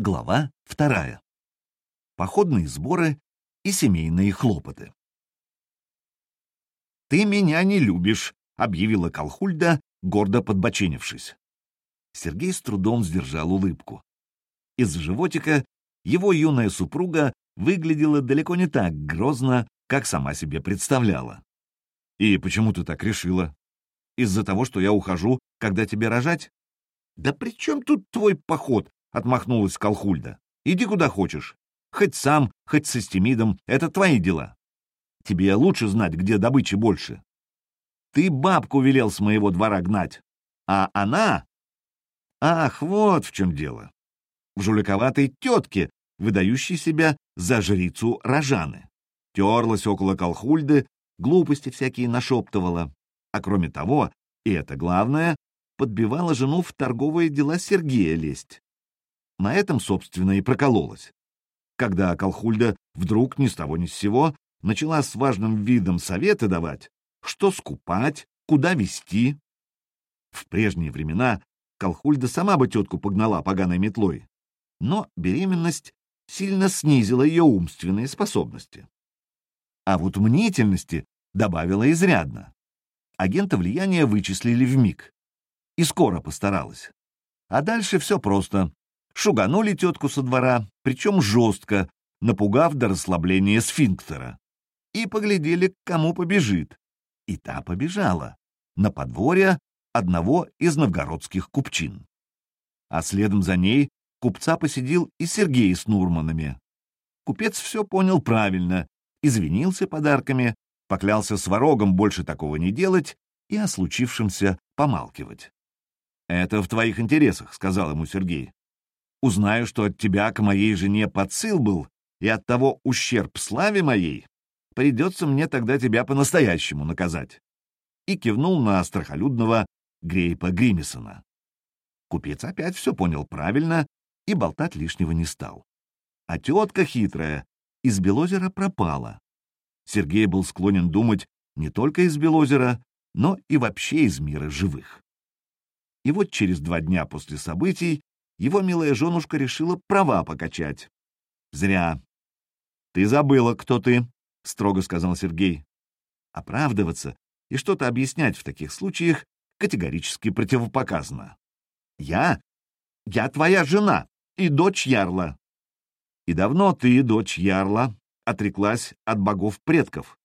Глава вторая. Походные сборы и семейные хлопоты. «Ты меня не любишь», — объявила Колхульда, гордо подбоченившись. Сергей с трудом сдержал улыбку. Из животика его юная супруга выглядела далеко не так грозно, как сама себе представляла. «И почему ты так решила? Из-за того, что я ухожу, когда тебе рожать?» «Да при чем тут твой поход?» — отмахнулась Колхульда. «Иди куда хочешь. Хоть сам, хоть со Стемидом. Это твои дела. Тебе лучше знать, где добычи больше. Ты бабку велел с моего двора гнать, а она... Ах, вот в чем дело. В жуликоватой тетке, выдающей себя за жрицу Рожаны. Терлась около Колхульды, глупости всякие нашептывала. А кроме того, и это главное, подбивала жену в торговые дела Сергея лезть. На этом, собственно, и прокололась. Когда Колхульда вдруг ни с того ни с сего начала с важным видом советы давать, что скупать, куда везти. В прежние времена Колхульда сама бы тетку погнала поганой метлой, но беременность сильно снизила ее умственные способности. А вот мнительности добавила изрядно. Агента влияния вычислили в миг. И скоро постаралась. А дальше все просто шуганули тетку со двора, причем жестко, напугав до расслабления сфинктера. И поглядели, к кому побежит. И та побежала. На подворье одного из новгородских купчин. А следом за ней купца посидел и Сергей с Нурманами. Купец все понял правильно, извинился подарками, поклялся с ворогом больше такого не делать и о случившемся помалкивать. «Это в твоих интересах», — сказал ему Сергей. Узнаю, что от тебя к моей жене подсыл был, и от того ущерб славе моей, придется мне тогда тебя по-настоящему наказать. И кивнул на страхолюдного Грейпа Гримисона. Купец опять все понял правильно и болтать лишнего не стал. А тетка хитрая из Белозера пропала. Сергей был склонен думать не только из Белозера, но и вообще из мира живых. И вот через два дня после событий его милая женушка решила права покачать. Зря. Ты забыла, кто ты, — строго сказал Сергей. Оправдываться и что-то объяснять в таких случаях категорически противопоказано. Я? Я твоя жена и дочь Ярла. И давно ты, дочь Ярла, отреклась от богов предков.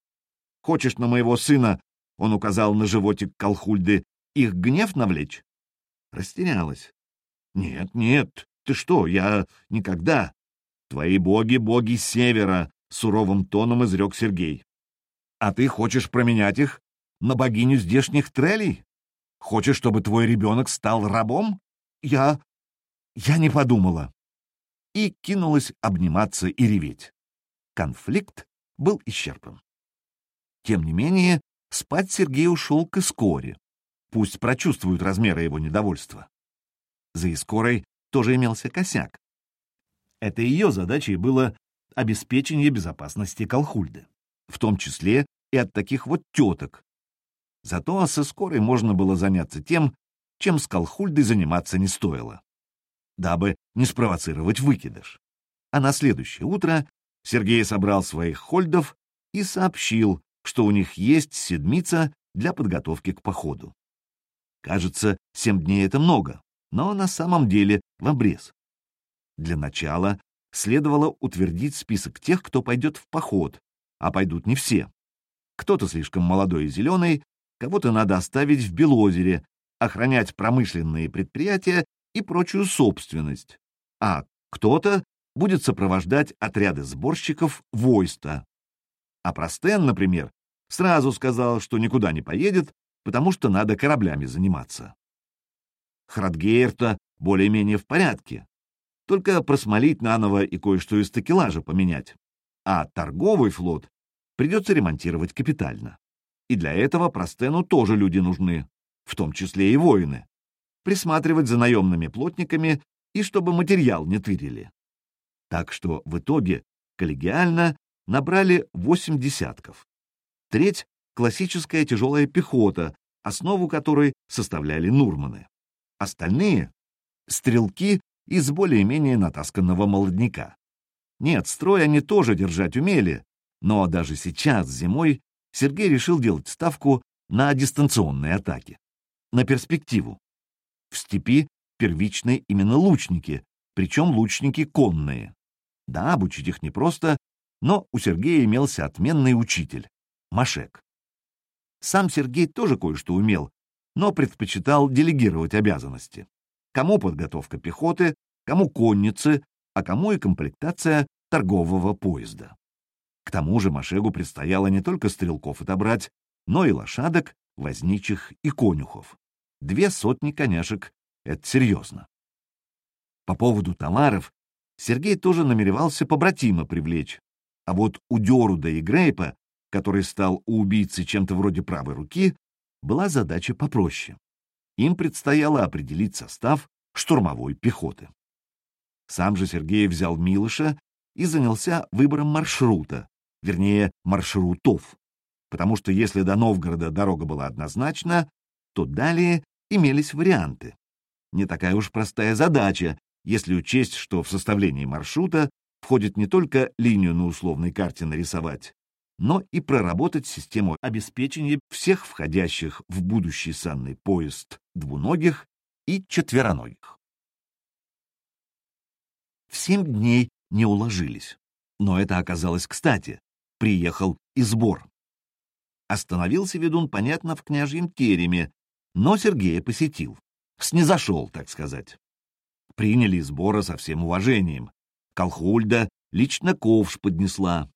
Хочешь на моего сына, он указал на животик Колхульды, их гнев навлечь? Растерялась. «Нет, нет, ты что, я никогда...» «Твои боги — боги севера», — суровым тоном изрек Сергей. «А ты хочешь променять их на богиню здешних трелей? Хочешь, чтобы твой ребенок стал рабом? Я... я не подумала». И кинулась обниматься и реветь. Конфликт был исчерпан. Тем не менее, спать Сергей ушел к Искоре. Пусть прочувствуют размеры его недовольства. За Искорой тоже имелся косяк. Это ее задачей было обеспечение безопасности Колхульды, в том числе и от таких вот теток. Зато с Искорой можно было заняться тем, чем с Колхульдой заниматься не стоило, дабы не спровоцировать выкидыш. А на следующее утро Сергей собрал своих хольдов и сообщил, что у них есть седмица для подготовки к походу. Кажется, семь дней — это много, но на самом деле в обрез. Для начала следовало утвердить список тех, кто пойдет в поход, а пойдут не все. Кто-то слишком молодой и зеленый, кого-то надо оставить в Белозере, охранять промышленные предприятия и прочую собственность, а кто-то будет сопровождать отряды сборщиков войста. А Простен, например, сразу сказал, что никуда не поедет, потому что надо кораблями заниматься. Храдгейрта более-менее в порядке. Только просмолить наново и кое-что из такелажа поменять. А торговый флот придется ремонтировать капитально. И для этого Простену тоже люди нужны, в том числе и воины. Присматривать за наемными плотниками и чтобы материал не тырили. Так что в итоге коллегиально набрали восемь десятков. Треть — классическая тяжелая пехота, основу которой составляли Нурманы. Остальные — стрелки из более-менее натасканного молодняка. Нет, строй они тоже держать умели, но даже сейчас, зимой, Сергей решил делать ставку на дистанционные атаки, на перспективу. В степи первичные именно лучники, причем лучники конные. Да, обучить их непросто, но у Сергея имелся отменный учитель — Машек. Сам Сергей тоже кое-что умел, но предпочитал делегировать обязанности. Кому подготовка пехоты, кому конницы, а кому и комплектация торгового поезда. К тому же Машегу предстояло не только стрелков отобрать, но и лошадок, возничих и конюхов. Две сотни коняшек — это серьезно. По поводу товаров Сергей тоже намеревался побратима привлечь, а вот у Деруда и Грейпа, который стал у убийцы чем-то вроде правой руки, была задача попроще. Им предстояло определить состав штурмовой пехоты. Сам же Сергей взял Милыша и занялся выбором маршрута, вернее, маршрутов, потому что если до Новгорода дорога была однозначна, то далее имелись варианты. Не такая уж простая задача, если учесть, что в составлении маршрута входит не только линию на условной карте нарисовать, но и проработать систему обеспечения всех входящих в будущий санный поезд двуногих и четвероногих. В семь дней не уложились, но это оказалось кстати. Приехал и сбор. Остановился ведун, понятно, в княжьем тереме, но Сергея посетил. Снизошел, так сказать. Приняли сбора со всем уважением. Колхульда лично ковш поднесла,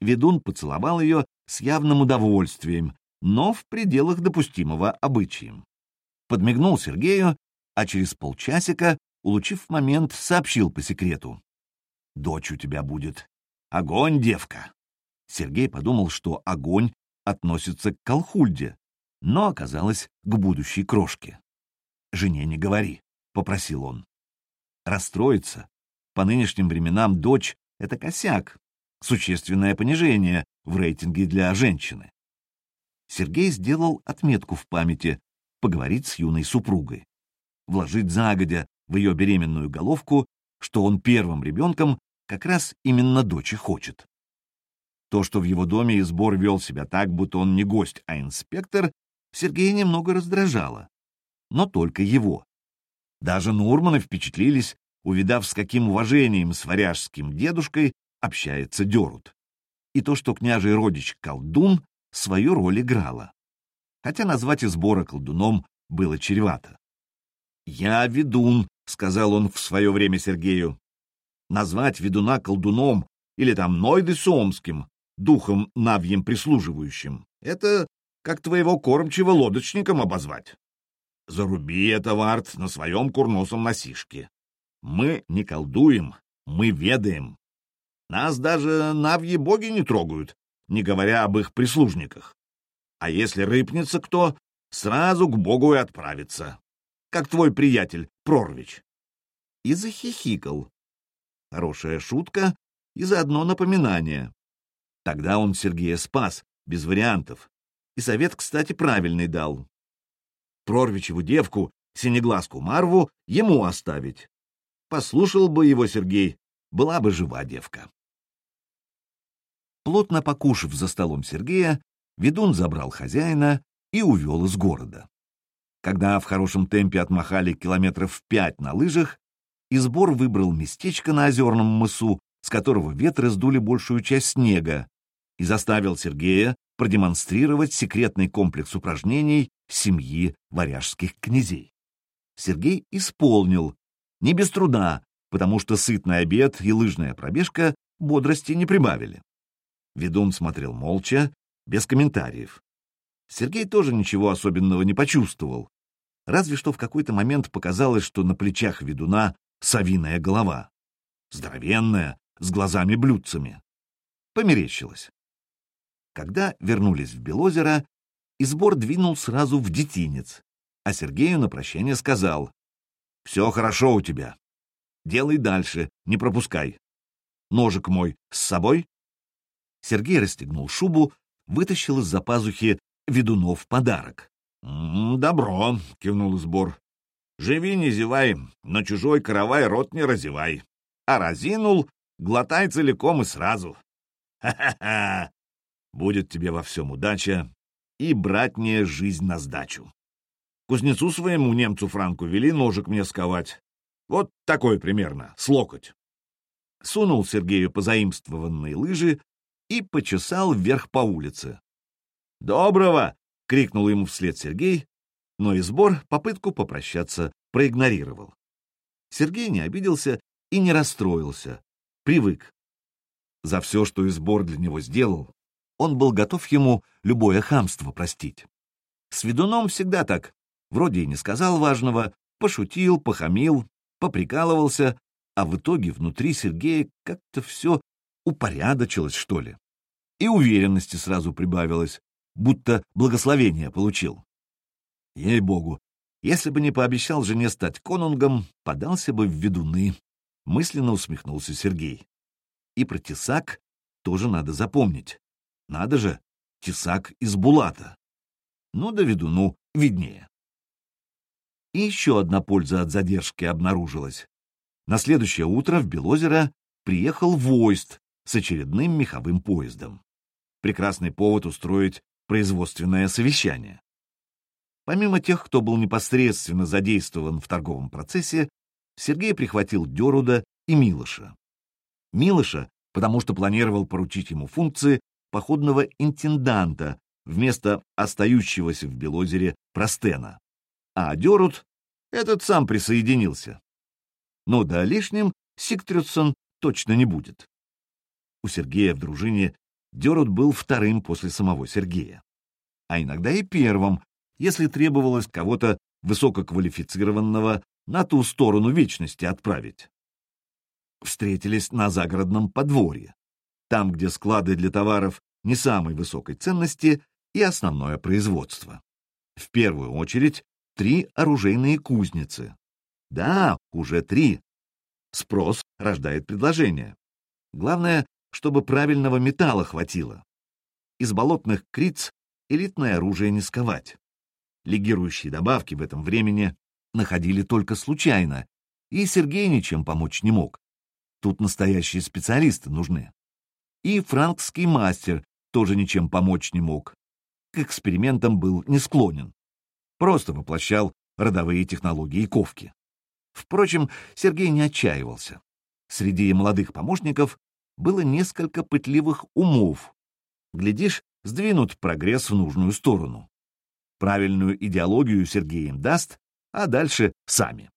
Ведун поцеловал ее с явным удовольствием, но в пределах допустимого обычаем. Подмигнул Сергею, а через полчасика, улучив момент, сообщил по секрету. «Дочь у тебя будет. Огонь, девка!» Сергей подумал, что огонь относится к Колхульде, но оказалось к будущей крошке. «Жене не говори», — попросил он. Расстроиться. По нынешним временам дочь — это косяк, существенное понижение в рейтинге для женщины. Сергей сделал отметку в памяти поговорить с юной супругой, вложить загодя в ее беременную головку, что он первым ребенком как раз именно дочь и хочет. То, что в его доме избор вел себя так, будто он не гость, а инспектор, Сергея немного раздражало. Но только его. Даже Нурманы впечатлились, увидав, с каким уважением с варяжским дедушкой общается Дерут. И то, что княжий родич колдун свою роль играла. Хотя назвать и сбора колдуном было чревато. «Я ведун», — сказал он в свое время Сергею. «Назвать ведуна колдуном или там Нойды Сомским, духом навьем прислуживающим, это как твоего кормчего лодочником обозвать. Заруби это, Варт, на своем курносом носишке. Мы не колдуем, мы ведаем. Нас даже навьи боги не трогают, не говоря об их прислужниках. А если рыпнется кто, сразу к богу и отправится, как твой приятель Прорвич. И захихикал. Хорошая шутка и заодно напоминание. Тогда он Сергея спас, без вариантов. И совет, кстати, правильный дал. Прорвичеву девку, синеглазку Марву, ему оставить. Послушал бы его Сергей, была бы жива девка. Плотно покушав за столом Сергея, ведун забрал хозяина и увел из города. Когда в хорошем темпе отмахали километров пять на лыжах, Избор выбрал местечко на озерном мысу, с которого ветры сдули большую часть снега, и заставил Сергея продемонстрировать секретный комплекс упражнений семьи варяжских князей. Сергей исполнил, не без труда, потому что сытный обед и лыжная пробежка бодрости не прибавили. Ведун смотрел молча, без комментариев. Сергей тоже ничего особенного не почувствовал. Разве что в какой-то момент показалось, что на плечах ведуна совиная голова. Здоровенная, с глазами-блюдцами. Померещилось. Когда вернулись в Белозеро, Избор двинул сразу в детинец, а Сергею на прощание сказал «Все хорошо у тебя. Делай дальше, не пропускай. Ножик мой с собой?» Сергей расстегнул шубу, вытащил из-за пазухи ведунов подарок. «Добро», — кивнул сбор. Живи, не зевай, на чужой каравай рот не разевай. А разинул, глотай целиком и сразу. Ха-ха-ха! Будет тебе во всем удача и братняя жизнь на сдачу. Кузнецу своему немцу Франку вели ножик мне сковать. Вот такой примерно, с локоть. Сунул Сергею позаимствованные лыжи и почесал вверх по улице. «Доброго!» — крикнул ему вслед Сергей, но и сбор попытку попрощаться проигнорировал. Сергей не обиделся и не расстроился, привык. За все, что и сбор для него сделал, он был готов ему любое хамство простить. С ведуном всегда так. Вроде и не сказал важного, пошутил, похамил, поприкалывался, а в итоге внутри Сергея как-то все упорядочилось, что ли. И уверенности сразу прибавилось, будто благословение получил. Ей-богу, если бы не пообещал жене стать конунгом, подался бы в ведуны, — мысленно усмехнулся Сергей. И про тесак тоже надо запомнить. Надо же, тесак из булата. Ну да ведуну виднее. И еще одна польза от задержки обнаружилась. На следующее утро в Белозеро приехал Войст с очередным меховым поездом. Прекрасный повод устроить производственное совещание. Помимо тех, кто был непосредственно задействован в торговом процессе, Сергей прихватил Деруда и Милоша. Милоша, потому что планировал поручить ему функции походного интенданта вместо остающегося в Белозере Простена. А Дерут этот сам присоединился. Но да лишним Сигтрюдсон точно не будет. У Сергея в дружине Дерут был вторым после самого Сергея, а иногда и первым, если требовалось кого-то высококвалифицированного на ту сторону вечности отправить. Встретились на загородном подворье, там, где склады для товаров не самой высокой ценности и основное производство. В первую очередь три оружейные кузницы. Да, уже три. Спрос рождает предложение. Главное, чтобы правильного металла хватило. Из болотных криц элитное оружие не сковать. Легирующие добавки в этом времени находили только случайно, и Сергей ничем помочь не мог. Тут настоящие специалисты нужны. И франкский мастер тоже ничем помочь не мог. К экспериментам был не склонен. Просто воплощал родовые технологии ковки. Впрочем, Сергей не отчаивался. Среди молодых помощников было несколько пытливых умов. Глядишь, сдвинут прогресс в нужную сторону. Правильную идеологию Сергей даст, а дальше сами.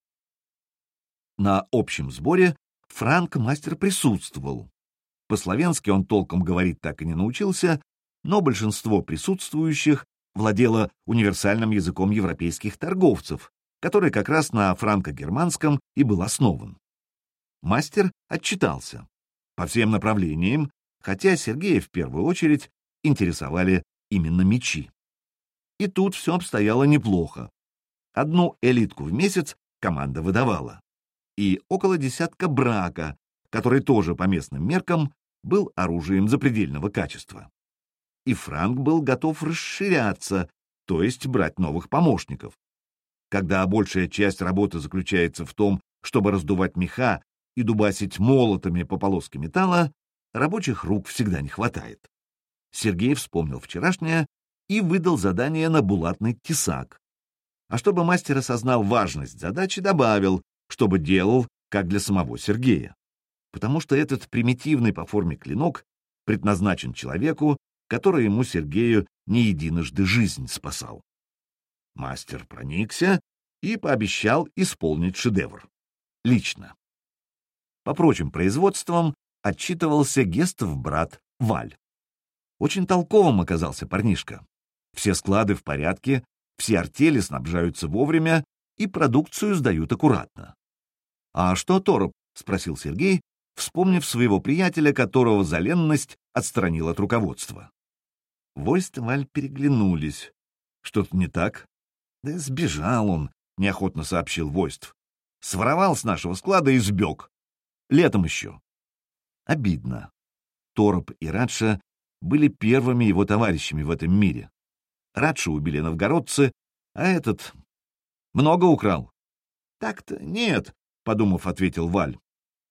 На общем сборе Франк мастер присутствовал. По-словенски он толком говорить так и не научился, но большинство присутствующих владело универсальным языком европейских торговцев, который как раз на франко-германском и был основан. Мастер отчитался по всем направлениям, хотя Сергея в первую очередь интересовали именно мечи. И тут все обстояло неплохо. Одну элитку в месяц команда выдавала. И около десятка брака, который тоже по местным меркам был оружием запредельного качества. И Франк был готов расширяться, то есть брать новых помощников. Когда большая часть работы заключается в том, чтобы раздувать меха и дубасить молотами по полоске металла, рабочих рук всегда не хватает. Сергей вспомнил вчерашнее и выдал задание на булатный тесак. А чтобы мастер осознал важность задачи, добавил, чтобы делал, как для самого Сергея. Потому что этот примитивный по форме клинок предназначен человеку, который ему Сергею не единожды жизнь спасал. Мастер проникся и пообещал исполнить шедевр. Лично. По прочим производствам отчитывался Гестов брат Валь. Очень толковым оказался парнишка. Все склады в порядке, все артели снабжаются вовремя и продукцию сдают аккуратно. — А что Тороп? — спросил Сергей, вспомнив своего приятеля, которого за ленность отстранил от руководства. Войст и Валь переглянулись. Что-то не так? Да сбежал он, — неохотно сообщил Войств. Своровал с нашего склада и сбег. Летом еще. Обидно. Тороп и Радша были первыми его товарищами в этом мире. Радша убили новгородцы, а этот много украл. Так-то нет, — подумав, ответил Валь.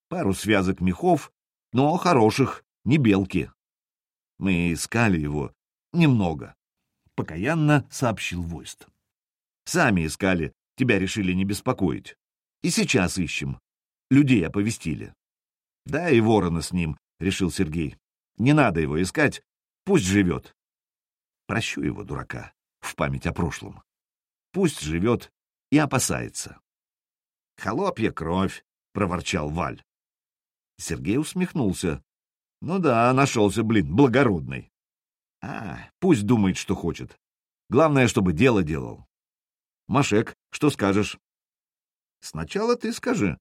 Пару связок мехов, но хороших, не белки. Мы искали его немного, — покаянно сообщил Войст. Сами искали, тебя решили не беспокоить. И сейчас ищем. Людей оповестили. Да и ворона с ним, — решил Сергей. Не надо его искать, пусть живет. Прощу его, дурака, в память о прошлом. Пусть живет и опасается. «Холопья кровь!» — проворчал Валь. Сергей усмехнулся. «Ну да, нашелся, блин, благородный. А, пусть думает, что хочет. Главное, чтобы дело делал. Машек, что скажешь?» «Сначала ты скажи.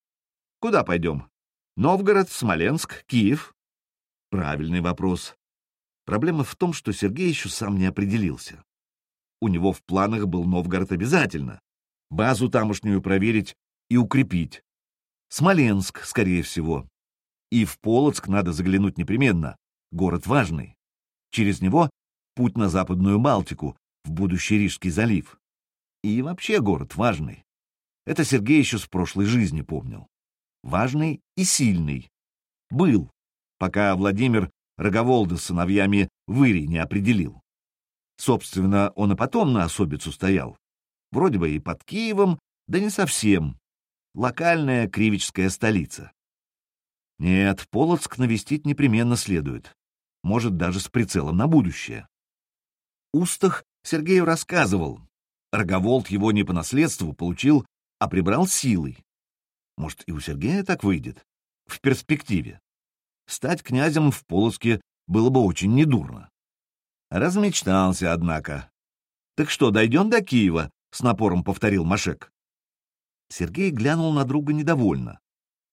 Куда пойдем? Новгород, Смоленск, Киев?» Правильный вопрос. Проблема в том, что Сергей еще сам не определился. У него в планах был Новгород обязательно. Базу тамошнюю проверить и укрепить. Смоленск, скорее всего. И в Полоцк надо заглянуть непременно. Город важный. Через него путь на Западную Балтику, в будущий Рижский залив. И вообще город важный. Это Сергей еще с прошлой жизни помнил. Важный и сильный. Был, пока Владимир Роговолда с сыновьями Выри не определил. Собственно, он и потом на особицу стоял. Вроде бы и под Киевом, да не совсем локальная кривическая столица. Нет, Полоцк навестить непременно следует. Может, даже с прицелом на будущее. Устах Сергею рассказывал. Роговолт его не по наследству получил, а прибрал силой. Может, и у Сергея так выйдет? В перспективе. Стать князем в Полоцке было бы очень недурно. Размечтался, однако. «Так что, дойдем до Киева?» — с напором повторил Машек. Сергей глянул на друга недовольно.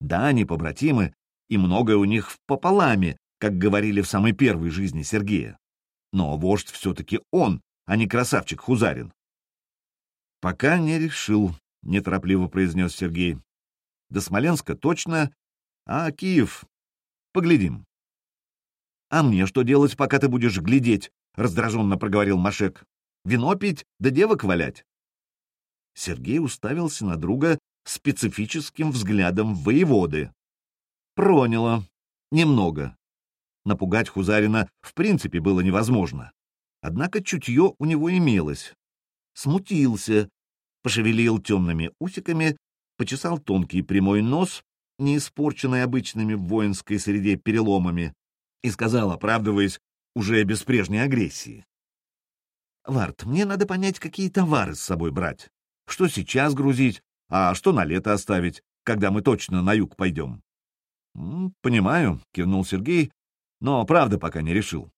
Да, они побратимы, и многое у них в пополаме, как говорили в самой первой жизни Сергея. Но вождь все-таки он, а не красавчик Хузарин. «Пока не решил», — неторопливо произнес Сергей. «До Смоленска точно, а Киев... Поглядим». «А мне что делать, пока ты будешь глядеть?» — раздраженно проговорил Машек. «Вино пить, да девок валять?» Сергей уставился на друга специфическим взглядом воеводы. Проняло. Немного. Напугать Хузарина в принципе было невозможно. Однако чутье у него имелось. Смутился, пошевелил темными усиками, почесал тонкий прямой нос, не испорченный обычными в воинской среде переломами, и сказал, оправдываясь, уже без прежней агрессии. «Варт, мне надо понять, какие товары с собой брать. Что сейчас грузить, а что на лето оставить, когда мы точно на юг пойдем? — Понимаю, — кивнул Сергей, — но правда пока не решил.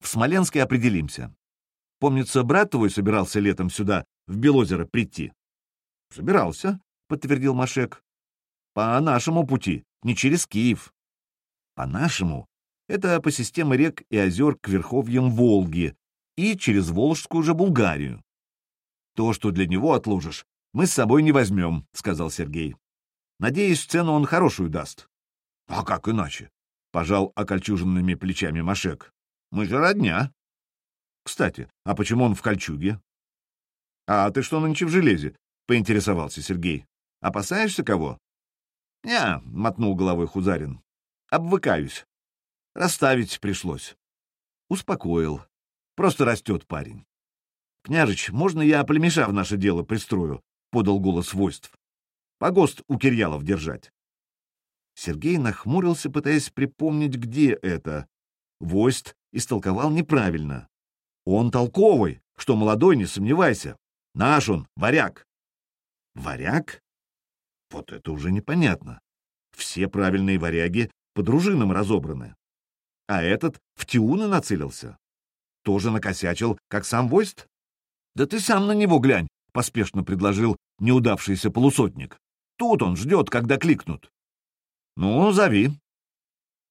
В Смоленске определимся. Помнится, брат твой собирался летом сюда, в Белозеро, прийти. — Собирался, — подтвердил Машек. — По нашему пути, не через Киев. — По нашему — это по системе рек и озер к верховьям Волги и через Волжскую же Булгарию. То, что для него отложишь, мы с собой не возьмем, — сказал Сергей. Надеюсь, цену он хорошую даст. — А как иначе? — пожал окольчуженными плечами Машек. — Мы же родня. — Кстати, а почему он в кольчуге? — А ты что нынче в железе? — поинтересовался Сергей. — Опасаешься кого? — Не, — мотнул головой Хузарин. — Обвыкаюсь. Расставить пришлось. Успокоил. Просто растет парень. «Княжич, можно я племеша в наше дело пристрою?» — подал голос войств. «Погост у Кирьялов держать». Сергей нахмурился, пытаясь припомнить, где это. Войст истолковал неправильно. «Он толковый, что молодой, не сомневайся. Наш он, варяг». «Варяг?» Вот это уже непонятно. Все правильные варяги по дружинам разобраны. А этот в Тиуны нацелился. Тоже накосячил, как сам Войст? «Да ты сам на него глянь», — поспешно предложил неудавшийся полусотник. «Тут он ждет, когда кликнут». «Ну, зови».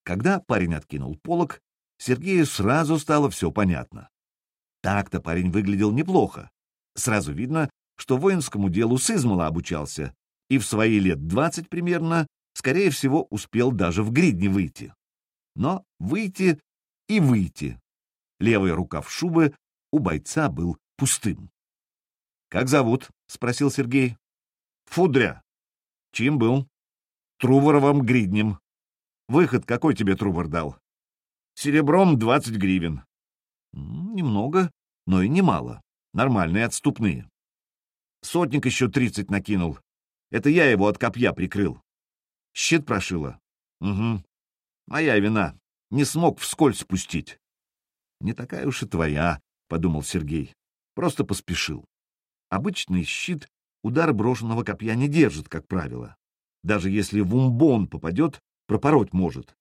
Когда парень откинул полог, Сергею сразу стало все понятно. Так-то парень выглядел неплохо. Сразу видно, что воинскому делу с обучался, и в свои лет двадцать примерно, скорее всего, успел даже в гридне выйти. Но выйти и выйти. Левый рукав шубы у бойца был пустым. — Как зовут? — спросил Сергей. — Фудря. Чьим был? Труворовым гриднем. Выход какой тебе Трувор дал? Серебром двадцать гривен. Немного, но и немало. Нормальные отступные. Сотник еще тридцать накинул. Это я его от копья прикрыл. Щит прошила. Угу. Моя вина. Не смог вскользь спустить. Не такая уж и твоя, — подумал Сергей. Просто поспешил. Обычный щит удар брошенного копья не держит, как правило. Даже если в умбон попадет, пропороть может.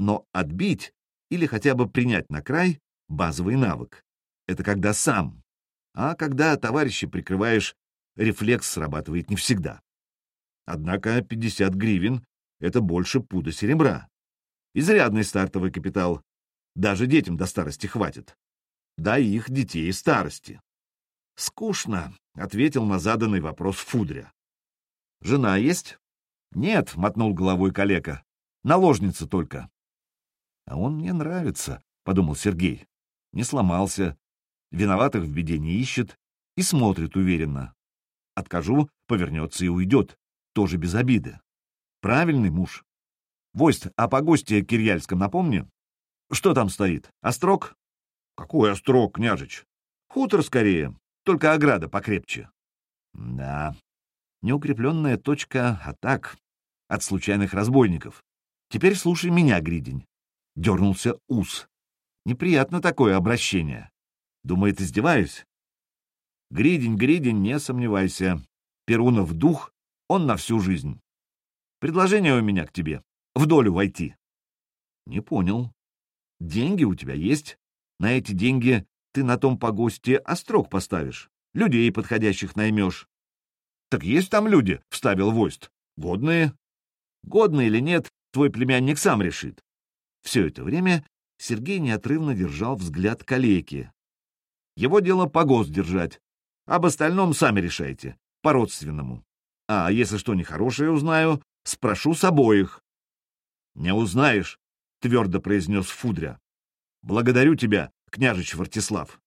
Но отбить или хотя бы принять на край — базовый навык. Это когда сам. А когда товарища прикрываешь, рефлекс срабатывает не всегда. Однако 50 гривен — это больше пуда серебра. Изрядный стартовый капитал. Даже детям до старости хватит. Да и их детей старости. Скучно, — ответил на заданный вопрос Фудря. Жена есть? Нет, — мотнул головой калека. Наложница только. А он мне нравится, — подумал Сергей. Не сломался, виноватых в беде не ищет и смотрит уверенно. Откажу, повернется и уйдет, тоже без обиды. Правильный муж. Войст, а по гости Кирьяльском напомни? Что там стоит? Острог? Какой острог, княжич? Хутор скорее, только ограда покрепче. Да, неукрепленная точка атак от случайных разбойников. Теперь слушай меня, Гридень. Дернулся ус. Неприятно такое обращение. Думает, издеваюсь? Гридень, Гридень, не сомневайся. Перунов дух, он на всю жизнь. Предложение у меня к тебе. В долю войти. Не понял. Деньги у тебя есть. На эти деньги ты на том погосте острог поставишь. Людей подходящих наймешь. Так есть там люди, — вставил Войст. Годные. Годные или нет, твой племянник сам решит. Все это время Сергей неотрывно держал взгляд калеки. Его дело погост держать. Об остальном сами решайте, по-родственному. А если что нехорошее узнаю, спрошу с обоих. — Не узнаешь, — твердо произнес Фудря. — Благодарю тебя, княжич Вартислав.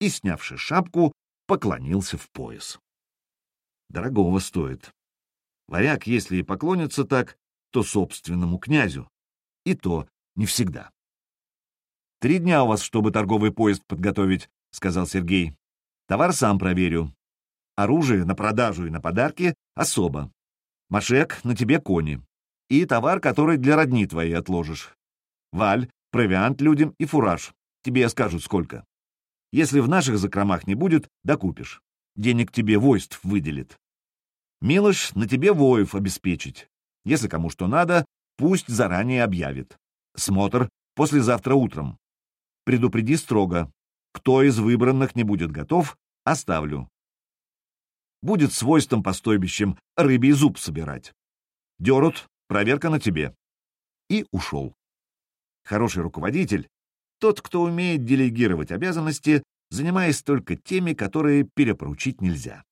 И, снявши шапку, поклонился в пояс. Дорогого стоит. Варяг, если и поклонится так, то собственному князю. И то не всегда. «Три дня у вас, чтобы торговый поезд подготовить», — сказал Сергей. «Товар сам проверю. Оружие на продажу и на подарки особо. Машек, на тебе кони. И товар, который для родни твоей отложишь. Валь, провиант людям и фураж. Тебе скажут сколько. Если в наших закромах не будет, докупишь. Денег тебе войств выделит. Милош, на тебе воев обеспечить. Если кому что надо, пусть заранее объявит. Смотр послезавтра утром. Предупреди строго. Кто из выбранных не будет готов, оставлю будет свойством по стойбищам рыбий зуб собирать. Дерут, проверка на тебе. И ушел. Хороший руководитель — тот, кто умеет делегировать обязанности, занимаясь только теми, которые перепоручить нельзя.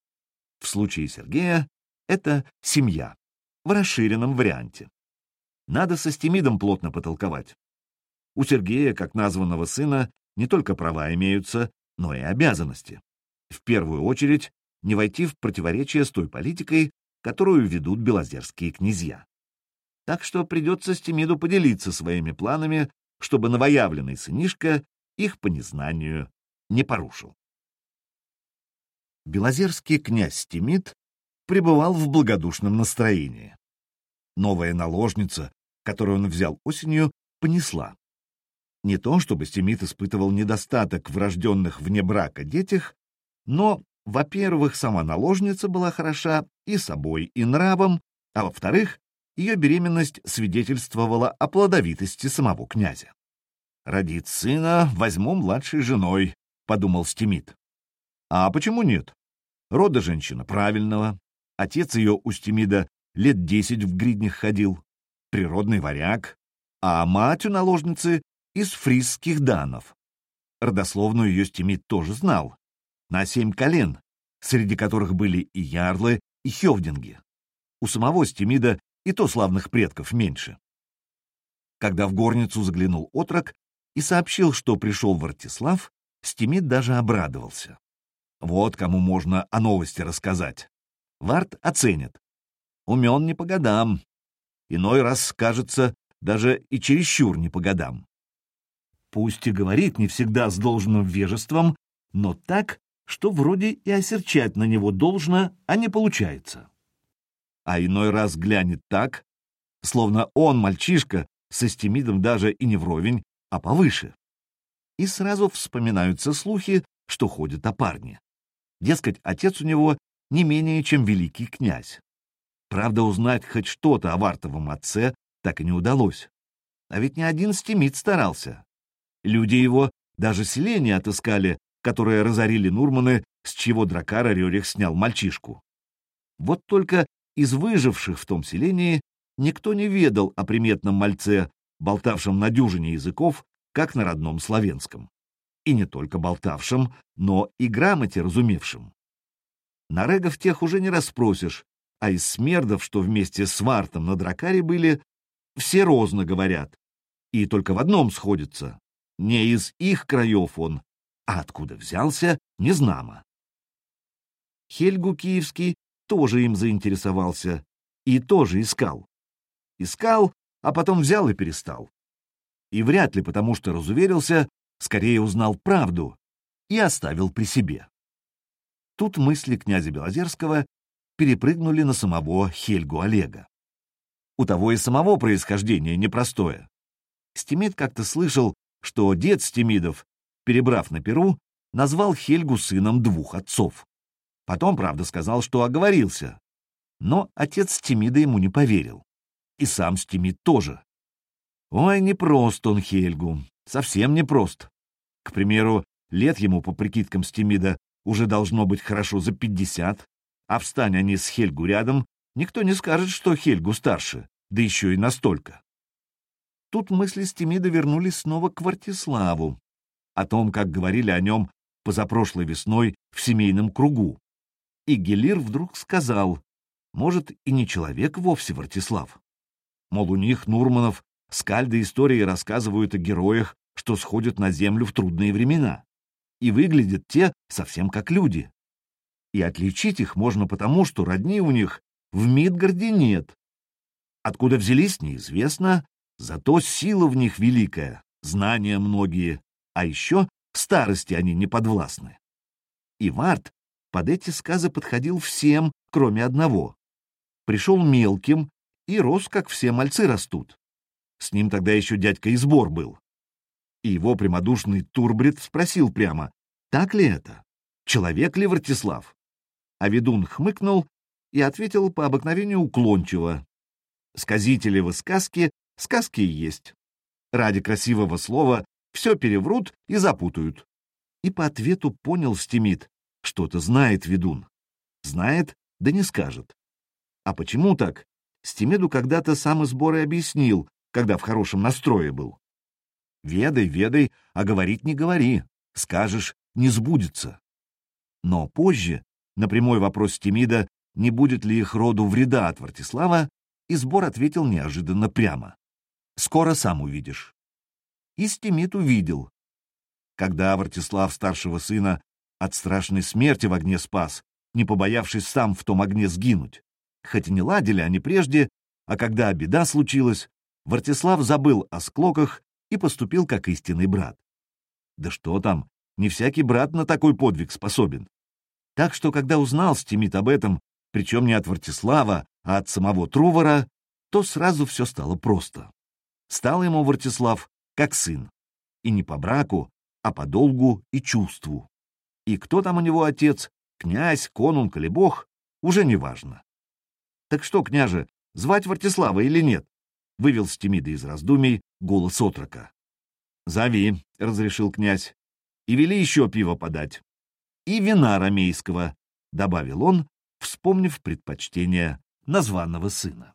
В случае Сергея это семья, в расширенном варианте. Надо со Стемидом плотно потолковать. У Сергея, как названного сына, не только права имеются, но и обязанности. В первую очередь не войти в противоречие с той политикой, которую ведут белозерские князья. Так что придется Стемиду поделиться своими планами, чтобы новоявленный сынишка их по незнанию не порушил. Белозерский князь Стемид пребывал в благодушном настроении. Новая наложница, которую он взял осенью, понесла. Не то, чтобы Стемид испытывал недостаток в рожденных вне брака детях, но во-первых, сама наложница была хороша и собой, и нравом, а во-вторых, ее беременность свидетельствовала о плодовитости самого князя. «Родит сына, возьму младшей женой», — подумал Стимит. «А почему нет? Рода женщина правильного. Отец ее у Стимида лет десять в гриднях ходил, природный варяг, а мать у наложницы из фрисских данов. Родословную ее Стимит тоже знал, на семь колен, среди которых были и ярлы, и хевдинги. У самого Стемида и то славных предков меньше. Когда в горницу заглянул отрок и сообщил, что пришел Вартислав, Стемид даже обрадовался. Вот кому можно о новости рассказать. Варт оценит. умен не по годам. Иной раз скажется даже и чересчур не по годам. Пусть и говорит не всегда с должным вежеством, но так, что вроде и осерчать на него должно, а не получается. А иной раз глянет так, словно он, мальчишка, со стемидом даже и не вровень, а повыше. И сразу вспоминаются слухи, что ходят о парне. Дескать, отец у него не менее, чем великий князь. Правда, узнать хоть что-то о Вартовом отце так и не удалось. А ведь не один стемид старался. Люди его даже селение отыскали, которое разорили Нурманы, с чего Дракара Рерих снял мальчишку. Вот только из выживших в том селении никто не ведал о приметном мальце, болтавшем на дюжине языков, как на родном славянском. И не только болтавшим, но и грамоте разумевшим. Нарегов тех уже не расспросишь, а из смердов, что вместе с Вартом на Дракаре были, все розно говорят. И только в одном сходится. Не из их краев он, а откуда взялся, незнамо. Хельгу Киевский тоже им заинтересовался и тоже искал. Искал, а потом взял и перестал. И вряд ли потому, что разуверился, скорее узнал правду и оставил при себе. Тут мысли князя Белозерского перепрыгнули на самого Хельгу Олега. У того и самого происхождение непростое. Стимид как-то слышал, что дед Стимидов, перебрав на Перу, назвал Хельгу сыном двух отцов. Потом, правда, сказал, что оговорился. Но отец Стимида ему не поверил. И сам Стимид тоже. Ой, непрост он Хельгу, совсем непрост. К примеру, лет ему, по прикидкам Стимида, уже должно быть хорошо за пятьдесят, а встань они с Хельгу рядом, никто не скажет, что Хельгу старше, да еще и настолько. Тут мысли Стимида вернулись снова к Вартиславу, о том, как говорили о нем позапрошлой весной в семейном кругу. И Гелир вдруг сказал, может, и не человек вовсе Вартислав. Мол, у них, Нурманов, скальды истории рассказывают о героях, что сходят на землю в трудные времена. И выглядят те совсем как люди. И отличить их можно потому, что родни у них в Мидгарде нет. Откуда взялись, неизвестно, Зато сила в них великая, знания многие, а еще старости они не подвластны. И Варт под эти сказы подходил всем, кроме одного. Пришел мелким и рос, как все мальцы растут. С ним тогда еще дядька Избор был. И его прямодушный Турбрид спросил прямо, так ли это? Человек ли Вартислав? А ведун хмыкнул и ответил по обыкновению уклончиво. Сказители сказки Сказки есть. Ради красивого слова все переврут и запутают. И по ответу понял Стимит, что-то знает ведун. Знает, да не скажет. А почему так? Стимеду когда-то сам из Боры объяснил, когда в хорошем настрое был. Ведай, ведай, а говорить не говори. Скажешь, не сбудется. Но позже, на прямой вопрос Стимида, не будет ли их роду вреда от Вартислава, Избор ответил неожиданно прямо. Скоро сам увидишь. И Стимит увидел. Когда Вартислав старшего сына от страшной смерти в огне спас, не побоявшись сам в том огне сгинуть. Хоть и не ладили они прежде, а когда беда случилась, Вартислав забыл о склоках и поступил как истинный брат. Да что там, не всякий брат на такой подвиг способен. Так что, когда узнал Стимит об этом, причем не от Вартислава, а от самого Трувора, то сразу все стало просто. Стал ему Вартислав как сын. И не по браку, а по долгу и чувству. И кто там у него отец, князь, конунг или бог, уже не важно. Так что, княже, звать Вартислава или нет? Вывел Стемида из раздумий голос отрока. «Зови», — разрешил князь, — «и вели еще пиво подать. И вина ромейского», — добавил он, вспомнив предпочтение названного сына.